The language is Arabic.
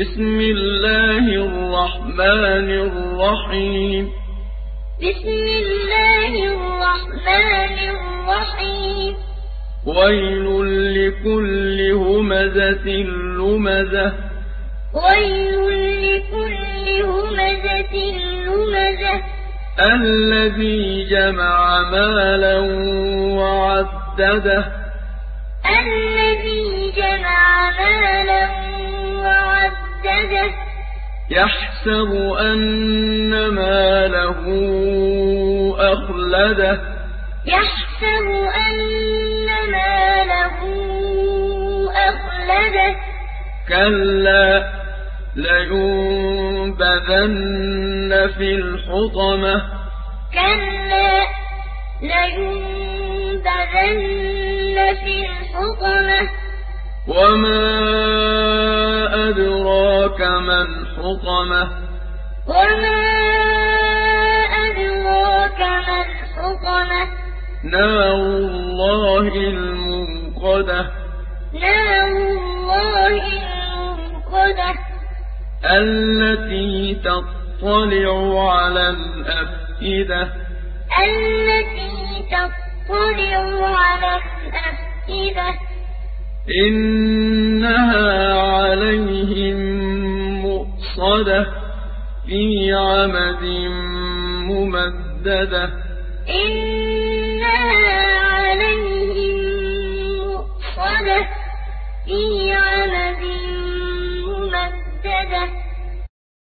بسم الله الرحمن الرحيم. بسم الله الرحمن الرحيم. ويل لكل همزة لمزة. ويل لكل همزة لمزة. الذي جمع مالا وعدده. الذي وعدده يحسب أن ماله أخلده. يحسب أن ماله أخلده. كلا لينبذن في الحطمة. كلا لينبذن في الحطمة. وما أدراك ما الحطمة وما أدراك ما الحطمة؟ نار الله الموقدة نار الله الموقدة التي تطلع على الأفئدة. التي تطلع على الأفئدة. إنها مؤصدة في عمد ممددة.